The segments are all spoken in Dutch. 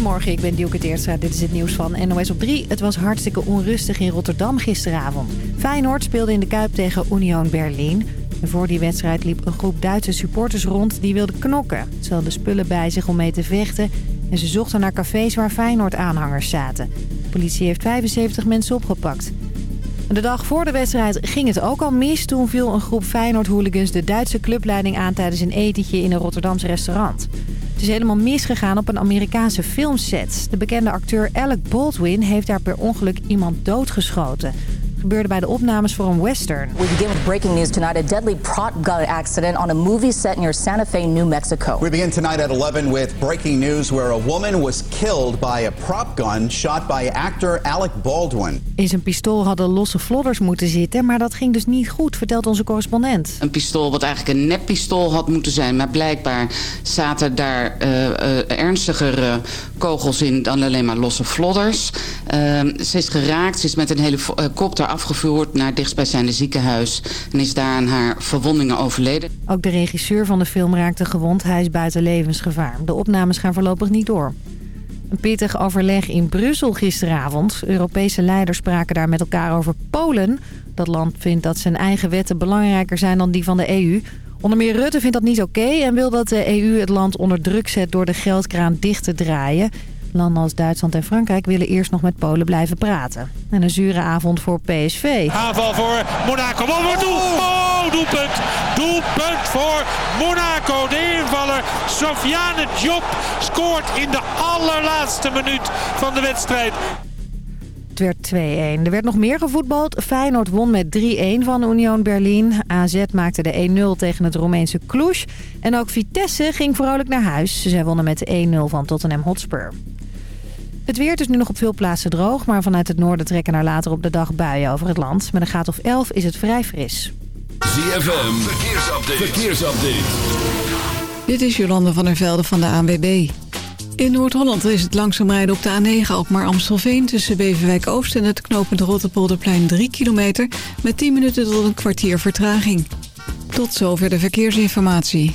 Goedemorgen, ik ben Dielke Teertstra. Dit is het nieuws van NOS op 3. Het was hartstikke onrustig in Rotterdam gisteravond. Feyenoord speelde in de Kuip tegen Union Berlin. En voor die wedstrijd liep een groep Duitse supporters rond die wilden knokken. Ze hadden spullen bij zich om mee te vechten... en ze zochten naar cafés waar Feyenoord-aanhangers zaten. De politie heeft 75 mensen opgepakt. De dag voor de wedstrijd ging het ook al mis. Toen viel een groep Feyenoord-hooligans de Duitse clubleiding aan... tijdens een etentje in een Rotterdams restaurant. Het is helemaal misgegaan op een Amerikaanse filmset. De bekende acteur Alec Baldwin heeft daar per ongeluk iemand doodgeschoten gebeurde bij de opnames voor een western. We begin with breaking news tonight. A deadly prop gun accident on a movie set near Santa Fe, New Mexico. We begin tonight at 11 with breaking news where a woman was killed by a prop gun shot by actor Alec Baldwin. In zijn pistool hadden losse vlodders moeten zitten, maar dat ging dus niet goed, vertelt onze correspondent. Een pistool wat eigenlijk een neppistool had moeten zijn, maar blijkbaar zaten daar uh, uh, ernstigere kogels in dan alleen maar losse vlodders. Uh, ze is geraakt, ze is met een helikopter afgevoerd naar het dichtstbijzijnde ziekenhuis... en is daar aan haar verwondingen overleden. Ook de regisseur van de film raakte gewond. Hij is buiten levensgevaar. De opnames gaan voorlopig niet door. Een pittig overleg in Brussel gisteravond. Europese leiders spraken daar met elkaar over Polen. Dat land vindt dat zijn eigen wetten belangrijker zijn dan die van de EU... Onder meer Rutte vindt dat niet oké en wil dat de EU het land onder druk zet door de geldkraan dicht te draaien. Landen als Duitsland en Frankrijk willen eerst nog met Polen blijven praten. En een zure avond voor PSV. Aanval voor Monaco. Oh, doel, oh, doelpunt. Doelpunt voor Monaco. De invaller Sofiane Diop scoort in de allerlaatste minuut van de wedstrijd. Het werd 2-1. Er werd nog meer gevoetbald. Feyenoord won met 3-1 van Union Berlin. AZ maakte de 1-0 tegen het Roemeense Cluj. En ook Vitesse ging vrolijk naar huis. Zij wonnen met 1-0 van Tottenham Hotspur. Het weer is nu nog op veel plaatsen droog, maar vanuit het noorden trekken naar later op de dag buien over het land. Met een graad of 11 is het vrij fris. ZFM, verkeersupdate. verkeersupdate. Dit is Jolande van der Velde van de ANWB. In Noord-Holland is het langzaam rijden op de A9 maar Amstelveen... tussen Beverwijk Oost en het knooppunt Rotterpolderplein 3 kilometer... met 10 minuten tot een kwartier vertraging. Tot zover de verkeersinformatie.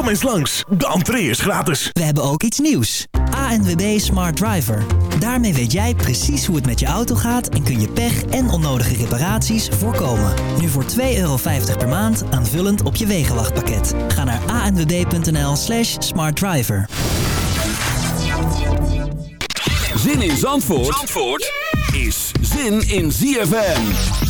Kom eens langs, de entree is gratis. We hebben ook iets nieuws. ANWB Smart Driver. Daarmee weet jij precies hoe het met je auto gaat en kun je pech en onnodige reparaties voorkomen. Nu voor 2,50 euro per maand aanvullend op je wegenwachtpakket. Ga naar anwb.nl slash smartdriver. Zin in Zandvoort, Zandvoort is zin in ZFM.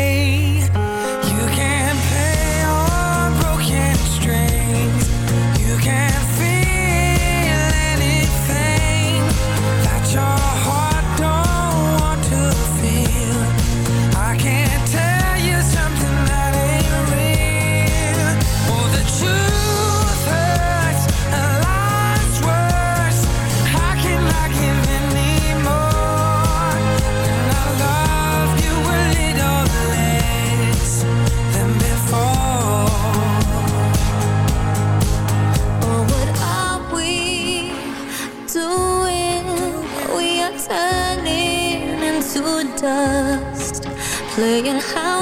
泪眼好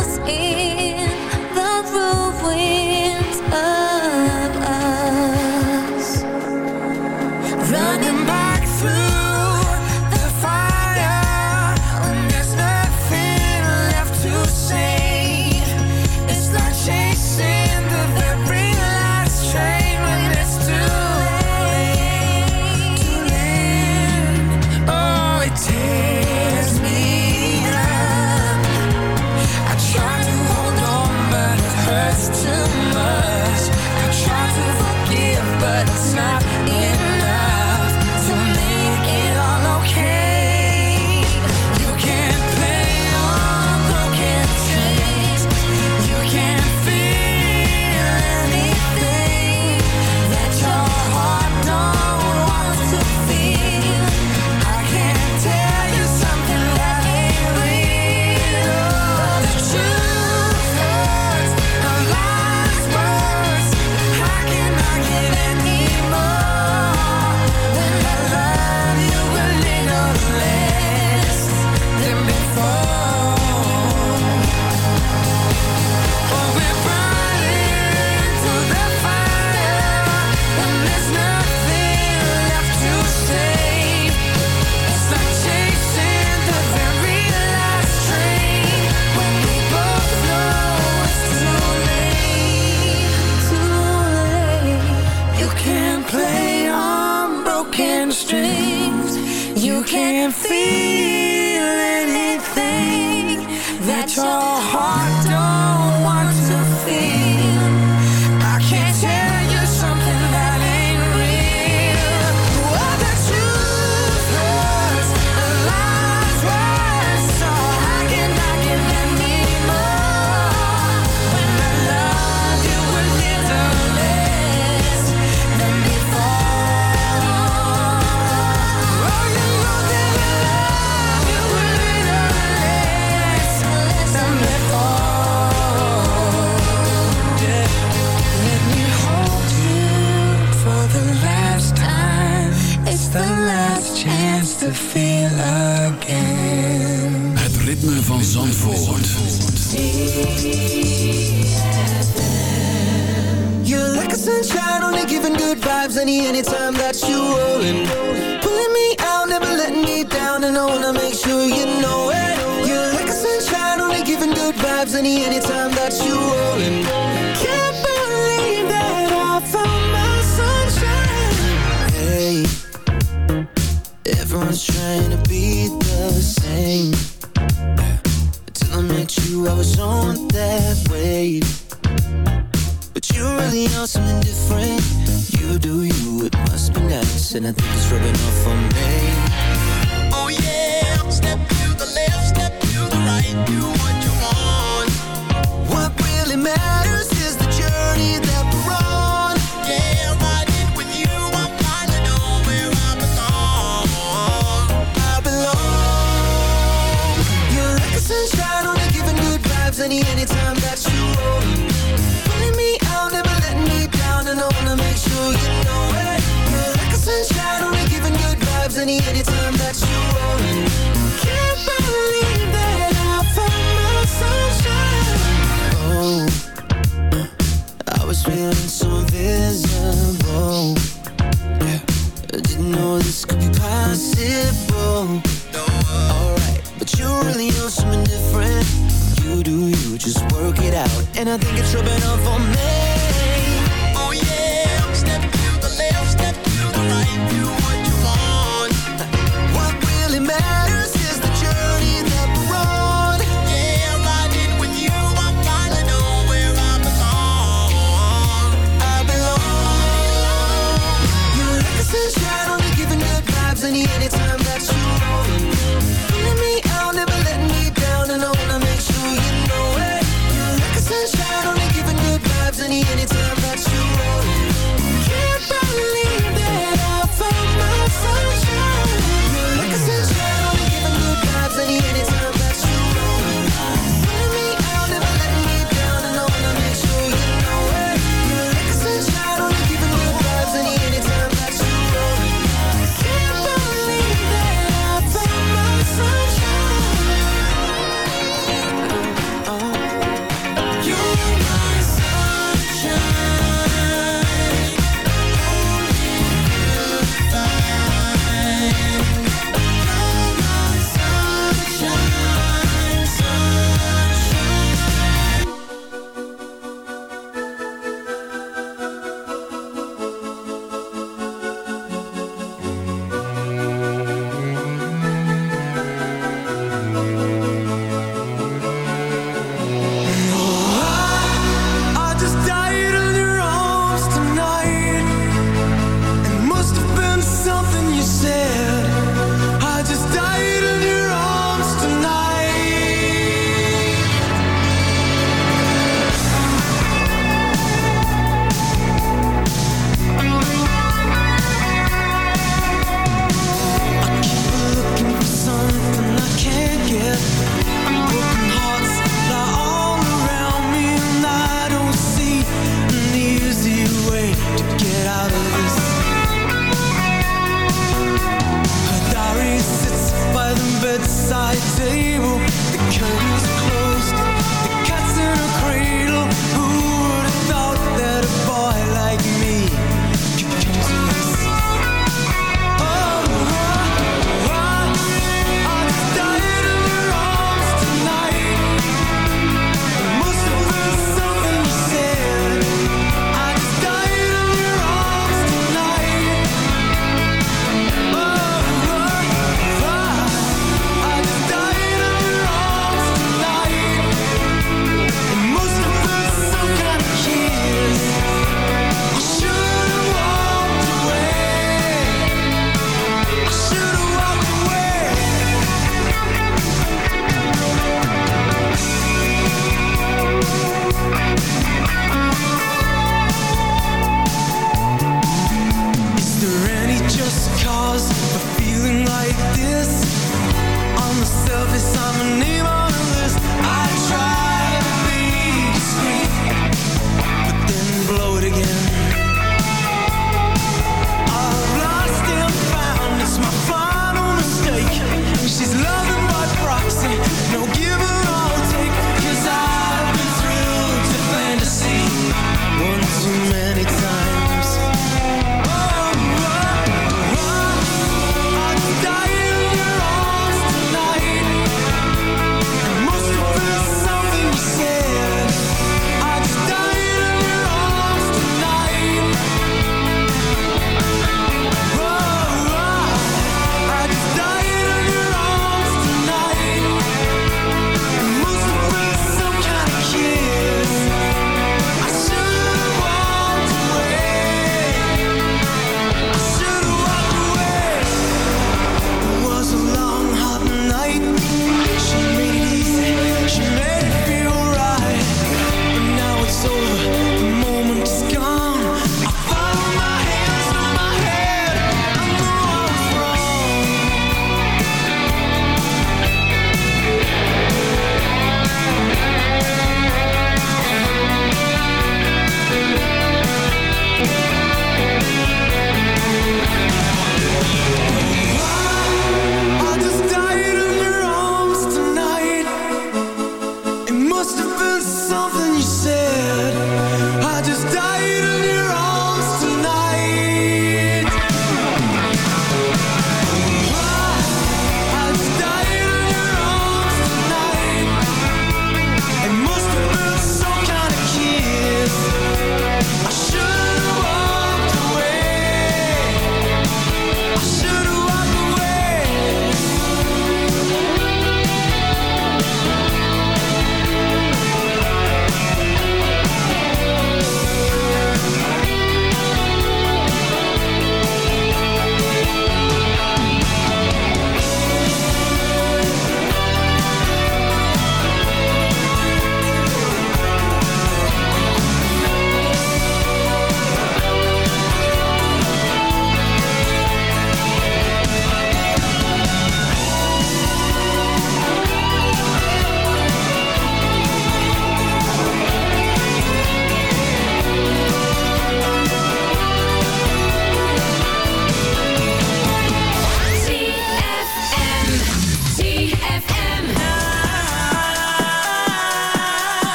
anytime that you roll in.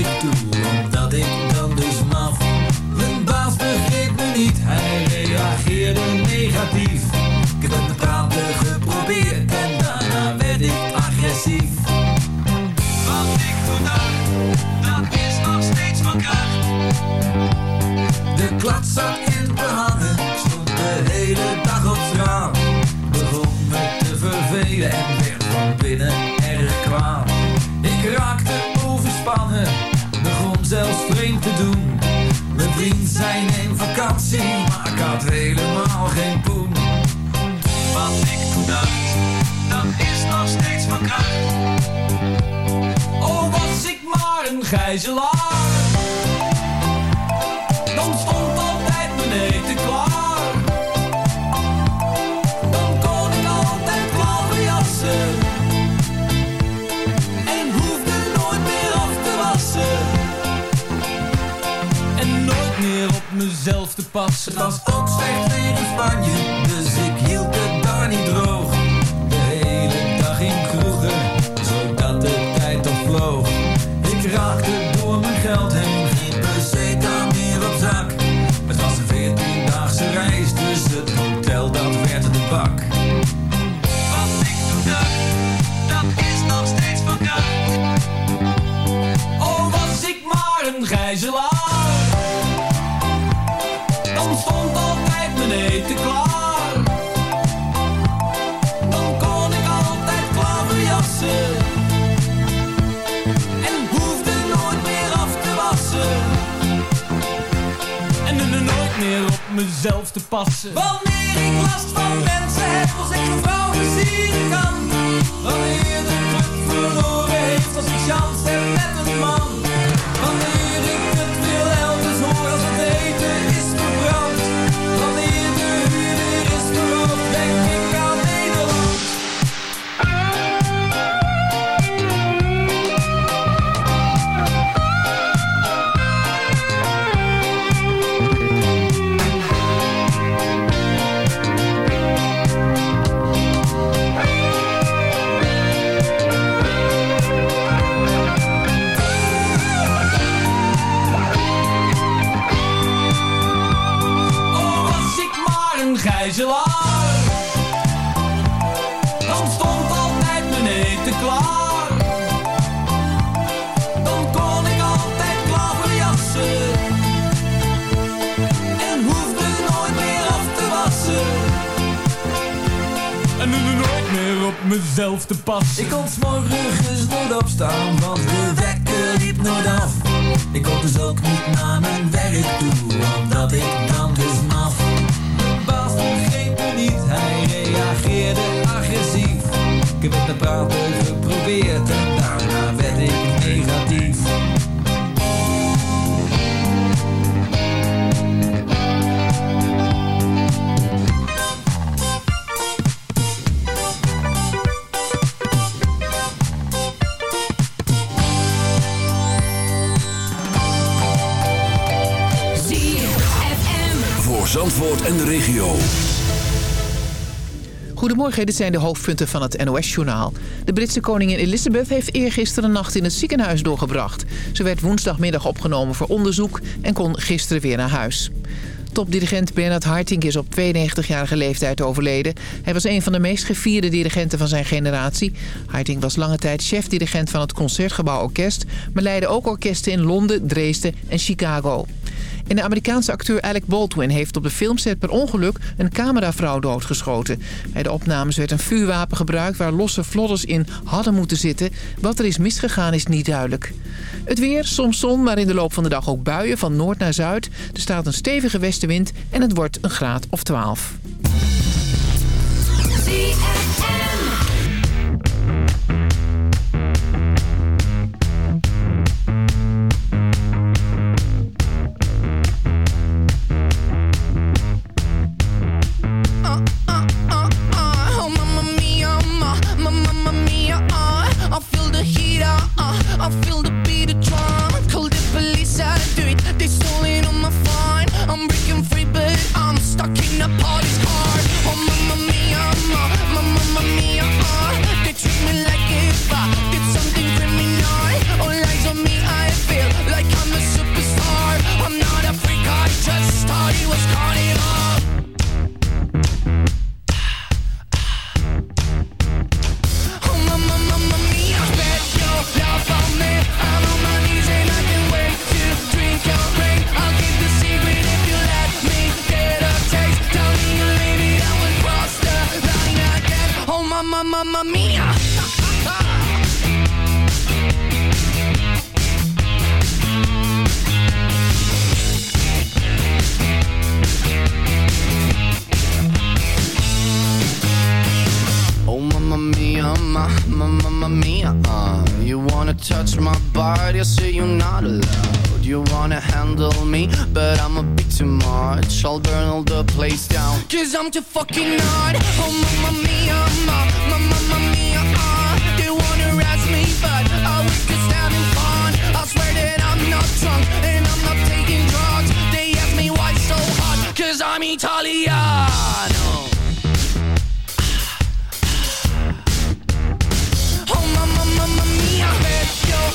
Nick Duke. Vriend zei neem vakantie, maar ik had helemaal geen poen. Wat ik toen dat is nog steeds van kracht. Oh, was ik maar een gijzelaar. Mezelf te passen. Het was ook slecht weer in Spanje, dus ik hield het daar niet droog. Passen. Dit zijn de hoofdpunten van het NOS-journaal. De Britse koningin Elizabeth heeft eergisteren nacht in het ziekenhuis doorgebracht. Ze werd woensdagmiddag opgenomen voor onderzoek en kon gisteren weer naar huis. Topdirigent Bernard Haitink is op 92-jarige leeftijd overleden. Hij was een van de meest gevierde dirigenten van zijn generatie. Haitink was lange tijd chef-dirigent van het Concertgebouw Orkest... maar leidde ook orkesten in Londen, Dresden en Chicago. En de Amerikaanse acteur Alec Baldwin heeft op de filmset per ongeluk een cameravrouw doodgeschoten. Bij de opnames werd een vuurwapen gebruikt waar losse vlodders in hadden moeten zitten. Wat er is misgegaan is niet duidelijk. Het weer, soms zon, maar in de loop van de dag ook buien van noord naar zuid. Er staat een stevige westenwind en het wordt een graad of 12. Oh, touch my body, I say you're not allowed. You wanna handle me, but I'm a bit too much. I'll burn all the place down Cause I'm too fucking hot. Oh mamma mia, ma, ma, mamma mia, ah. They wanna arrest me, but I was just having fun. I swear that I'm not drunk, and I'm not taking drugs. They ask me why so hot, cause I'm Italian.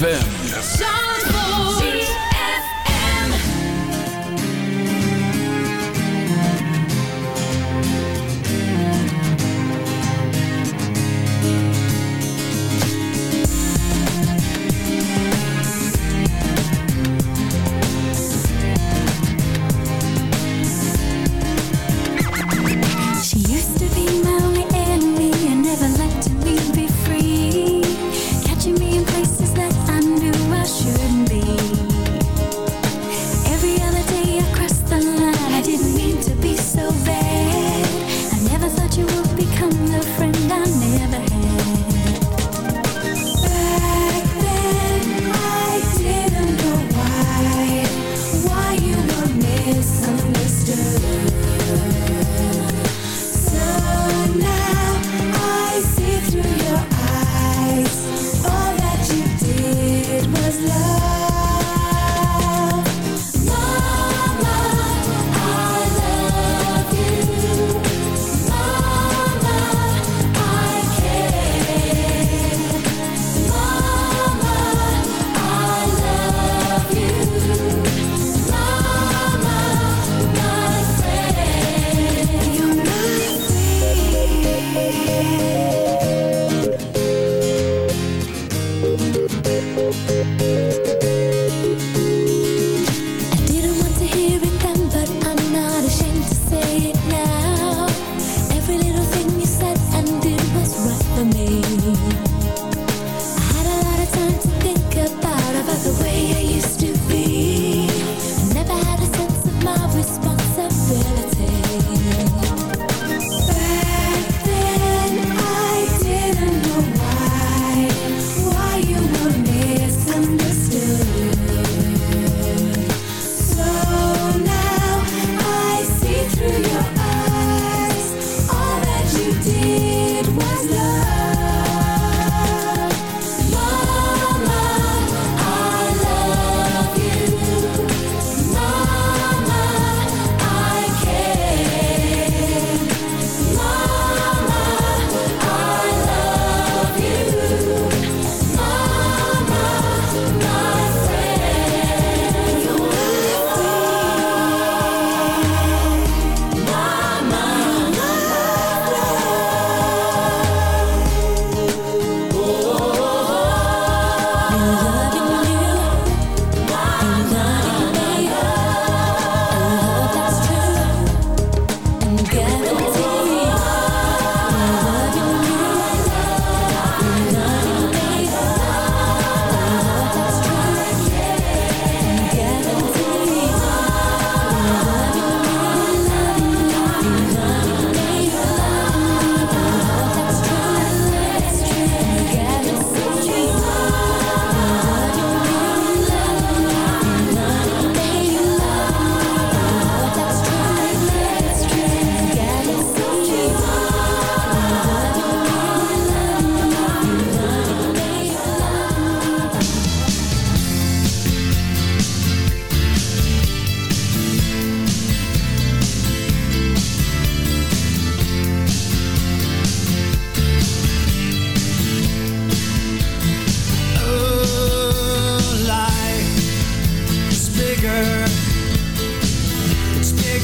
ZFM.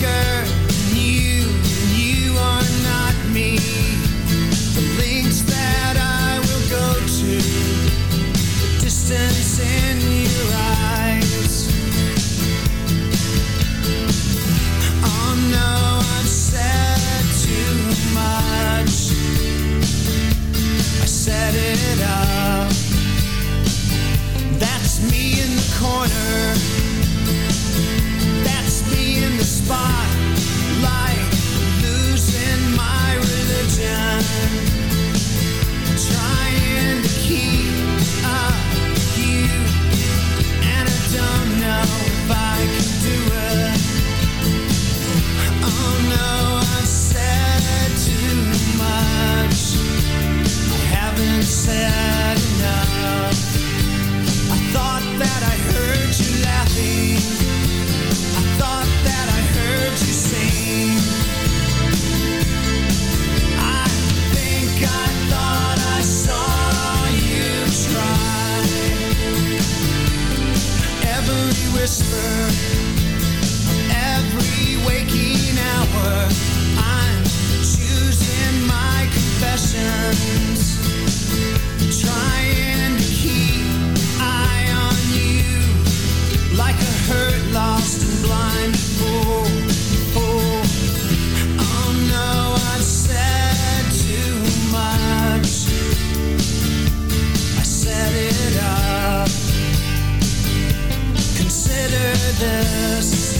maker whisper of every waking hour. I'm choosing my confession. this,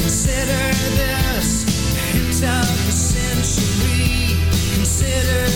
consider this hint of the century. Consider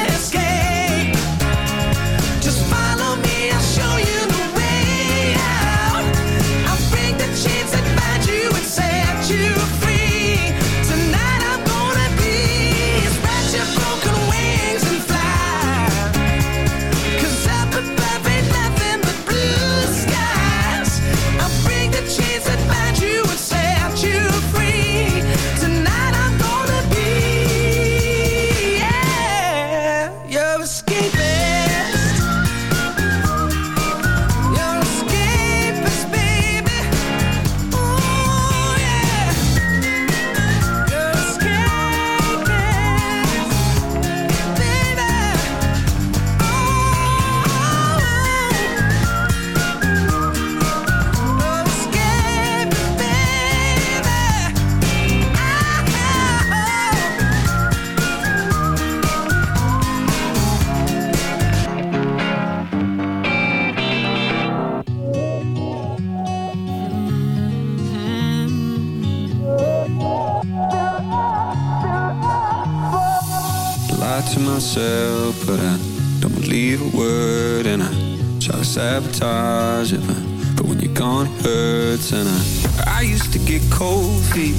I I used to get cold feet.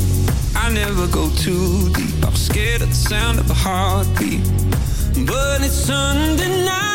I never go too deep. I was scared of the sound of a heartbeat, but it's Sunday what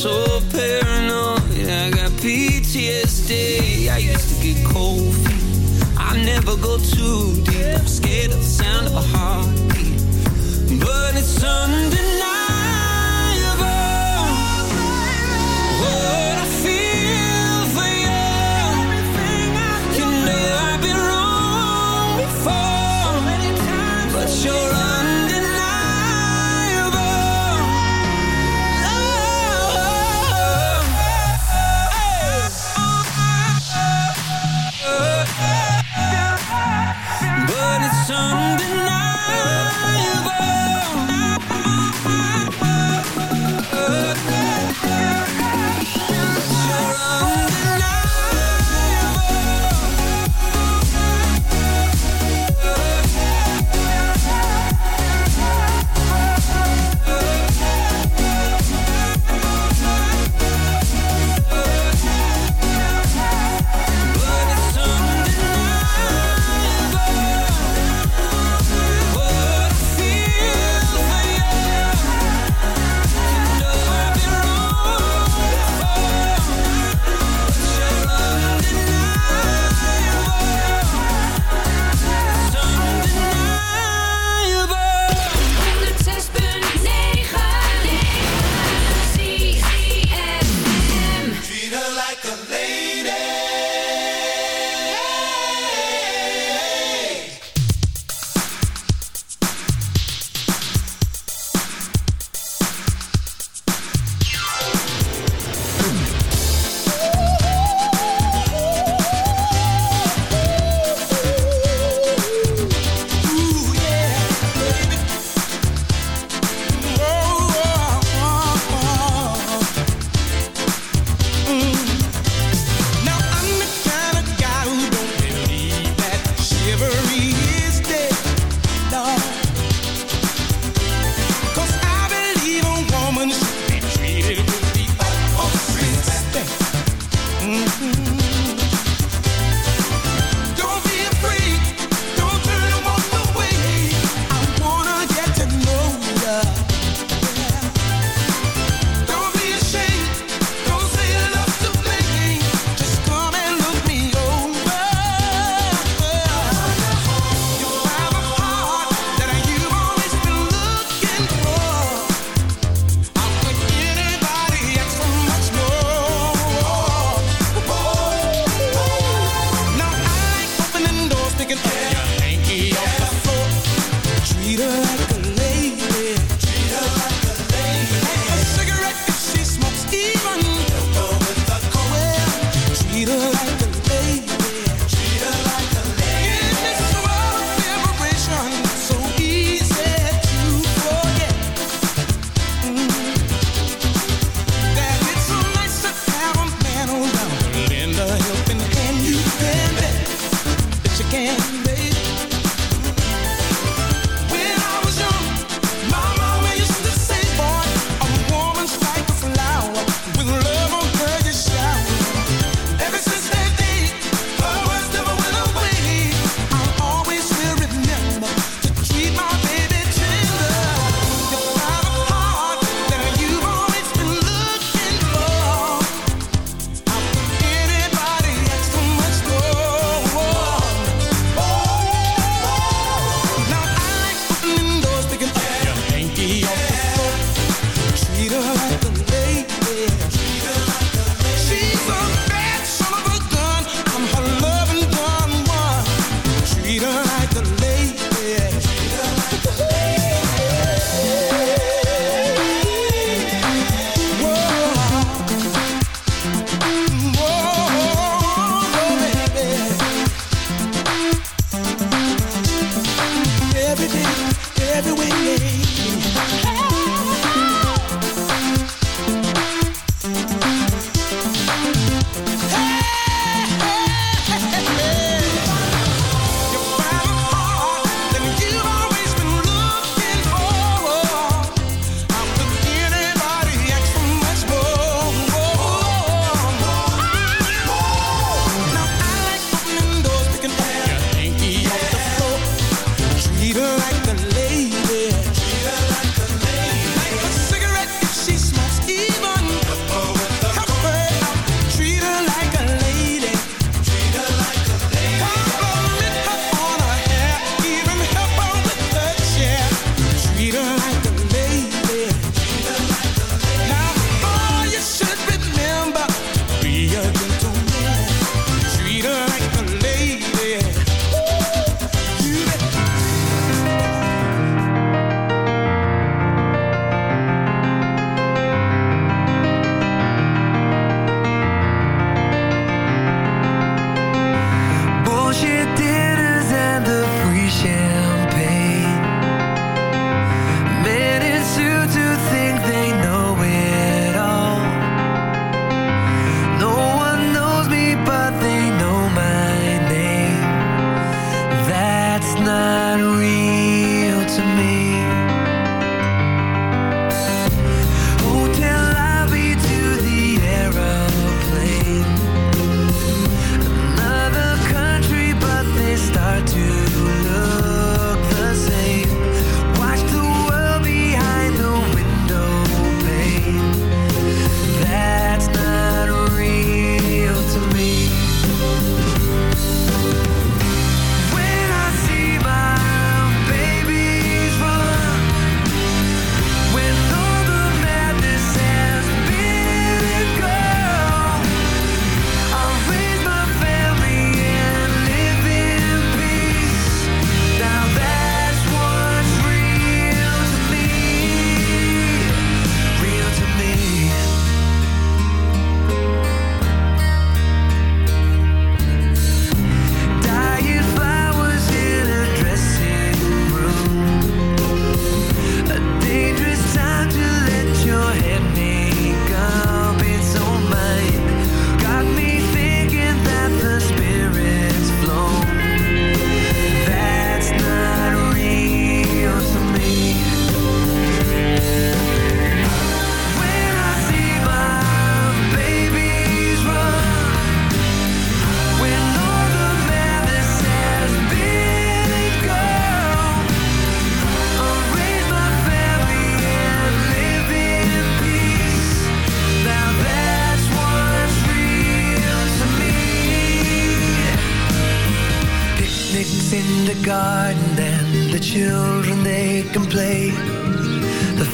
so paranoid. I got PTSD. I used to get cold feet. I never go too deep. I'm scared of the sound of a heartbeat. But it's undeniable.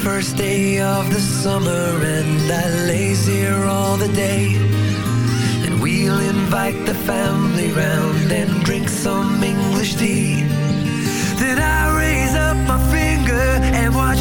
First day of the summer, and I lays here all the day. And we'll invite the family round and drink some English tea. Then I raise up my finger and watch